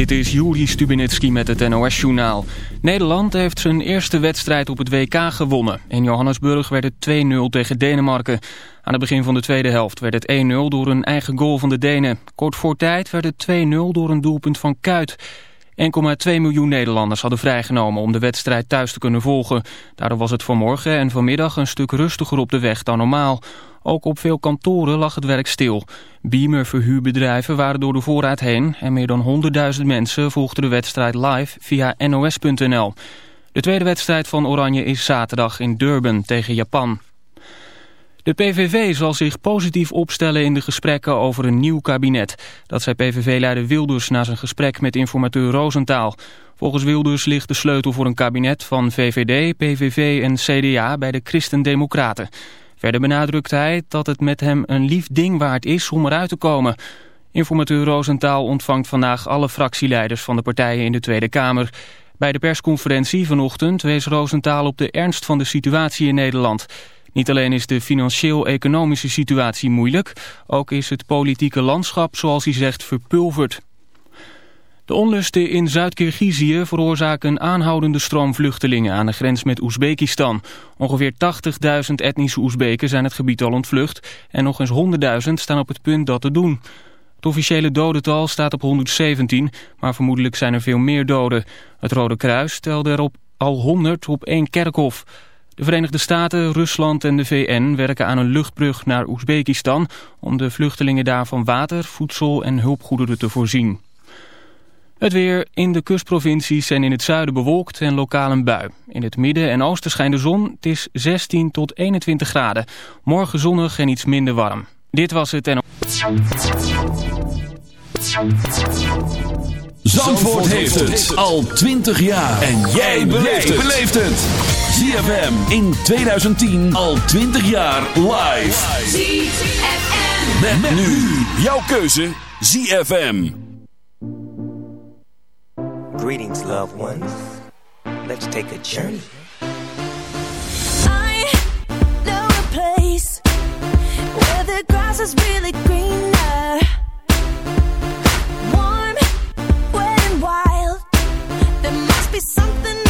Dit is Juri Stubinitski met het NOS-journaal. Nederland heeft zijn eerste wedstrijd op het WK gewonnen. In Johannesburg werd het 2-0 tegen Denemarken. Aan het begin van de tweede helft werd het 1-0 door een eigen goal van de Denen. Kort voor tijd werd het 2-0 door een doelpunt van Kuit. 1,2 miljoen Nederlanders hadden vrijgenomen om de wedstrijd thuis te kunnen volgen. Daardoor was het vanmorgen en vanmiddag een stuk rustiger op de weg dan normaal. Ook op veel kantoren lag het werk stil. Beamer-verhuurbedrijven waren door de voorraad heen... en meer dan 100.000 mensen volgden de wedstrijd live via nos.nl. De tweede wedstrijd van Oranje is zaterdag in Durban tegen Japan. De PVV zal zich positief opstellen in de gesprekken over een nieuw kabinet. Dat zei PVV-leider Wilders na zijn gesprek met informateur Roosentaal. Volgens Wilders ligt de sleutel voor een kabinet van VVD, PVV en CDA bij de Christen-Democraten. Verder benadrukt hij dat het met hem een lief ding waard is om eruit te komen. Informateur Roosentaal ontvangt vandaag alle fractieleiders van de partijen in de Tweede Kamer. Bij de persconferentie vanochtend wees Roosentaal op de ernst van de situatie in Nederland. Niet alleen is de financieel-economische situatie moeilijk, ook is het politieke landschap, zoals hij zegt, verpulverd. De onlusten in Zuid-Kirgizië veroorzaken een aanhoudende stroom vluchtelingen aan de grens met Oezbekistan. Ongeveer 80.000 etnische Oezbeken zijn het gebied al ontvlucht en nog eens 100.000 staan op het punt dat te doen. Het officiële dodental staat op 117, maar vermoedelijk zijn er veel meer doden. Het Rode Kruis telde er op al 100 op één kerkhof. De Verenigde Staten, Rusland en de VN werken aan een luchtbrug naar Oezbekistan... om de vluchtelingen daar van water, voedsel en hulpgoederen te voorzien. Het weer in de kustprovincies en in het zuiden bewolkt en lokaal een bui. In het midden en oosten schijnt de zon. Het is 16 tot 21 graden. Morgen zonnig en iets minder warm. Dit was het en... Zandvoort heeft het al 20 jaar. En jij beleeft het. ZFM in 2010 al 20 jaar live. ZFM. Met, nu jouw keuze ZFM. Greetings, loved ones. Let's take a journey. I know a place where the grass is really greener. Warm, wet and wild. There must be something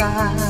side.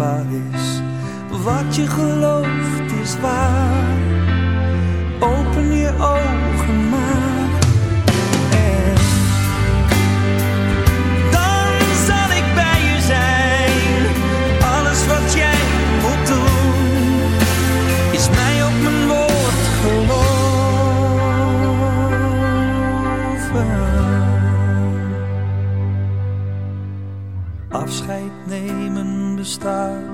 is. Wat je gelooft is waar. Open je ogen estar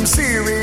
I'm serious.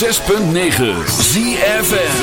106.9 ZFM.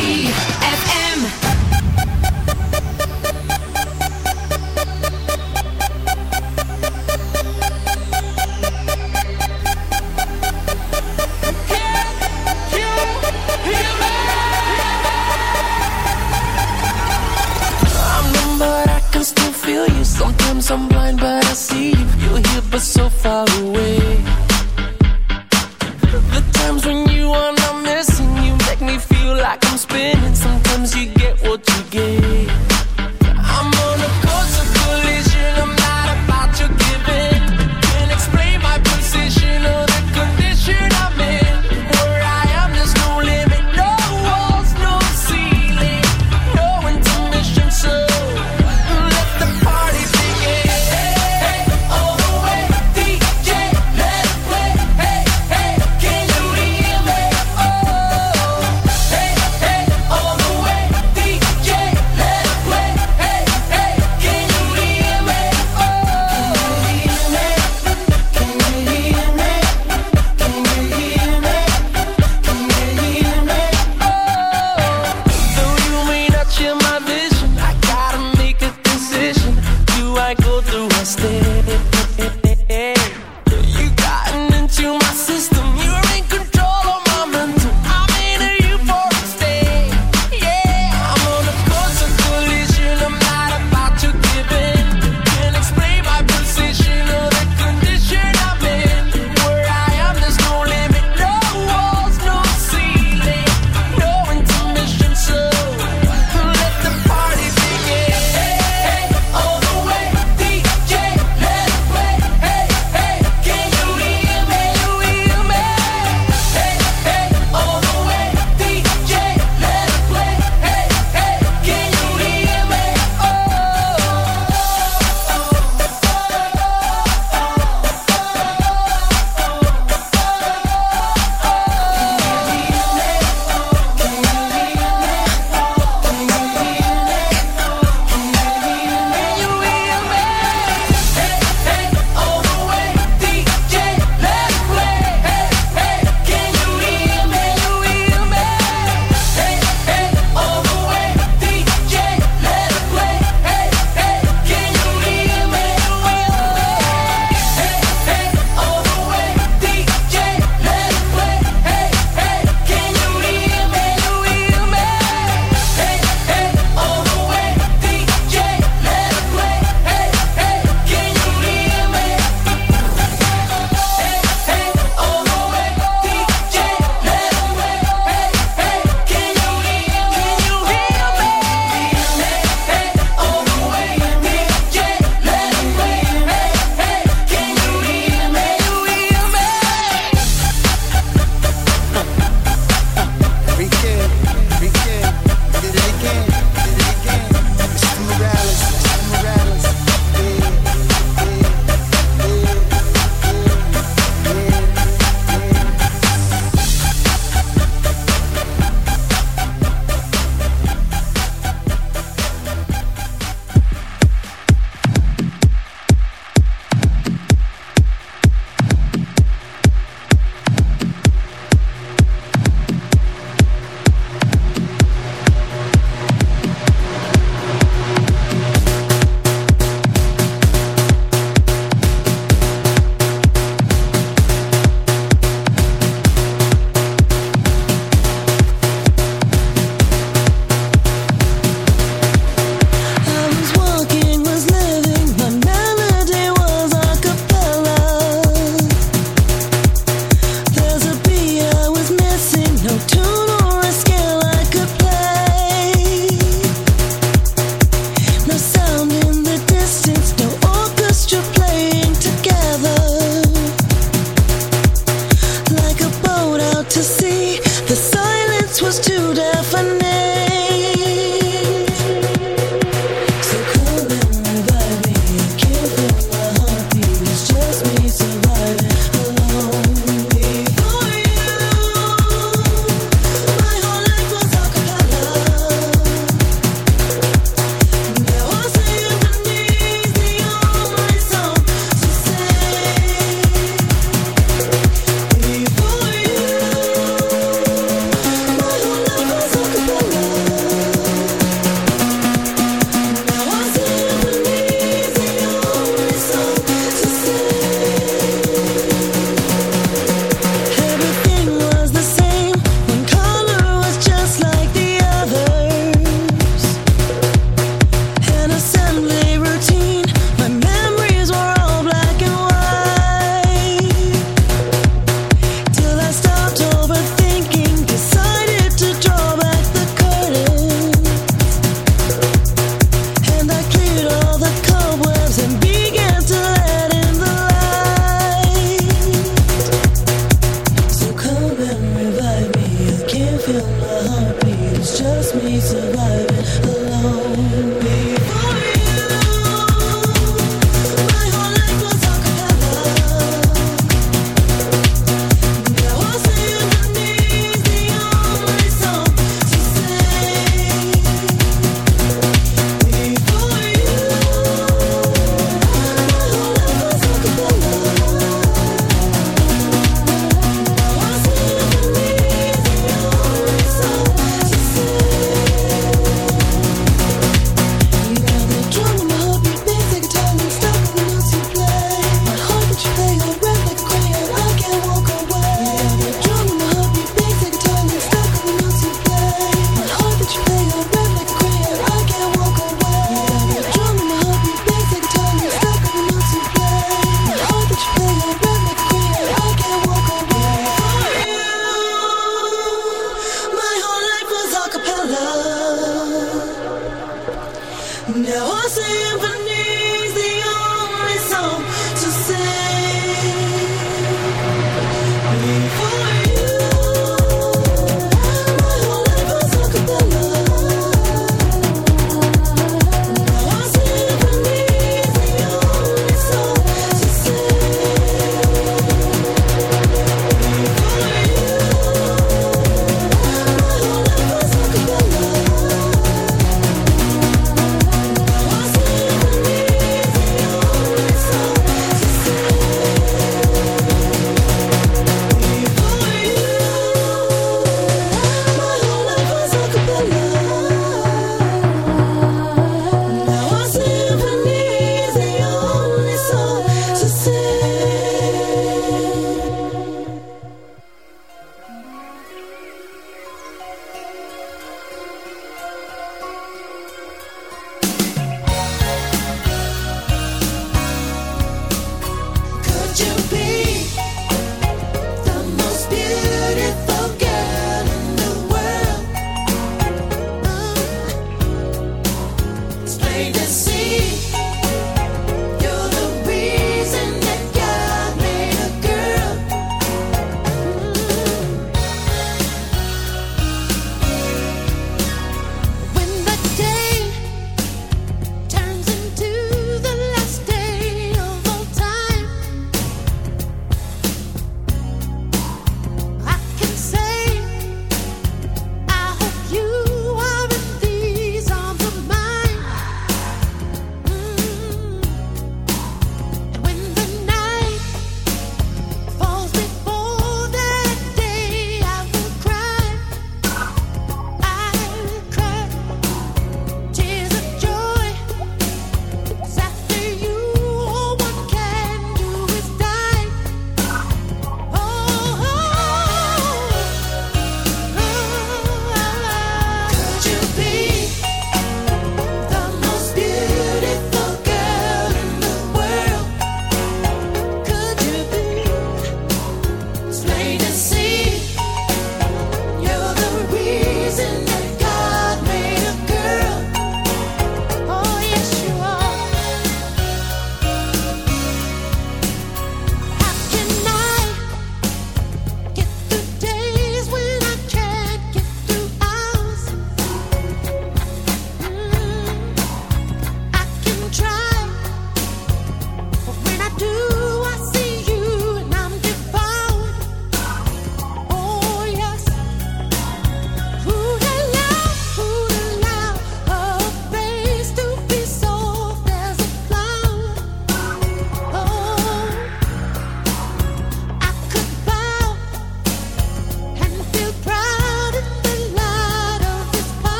feel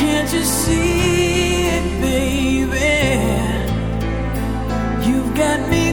Can't you see it, baby? You've got me.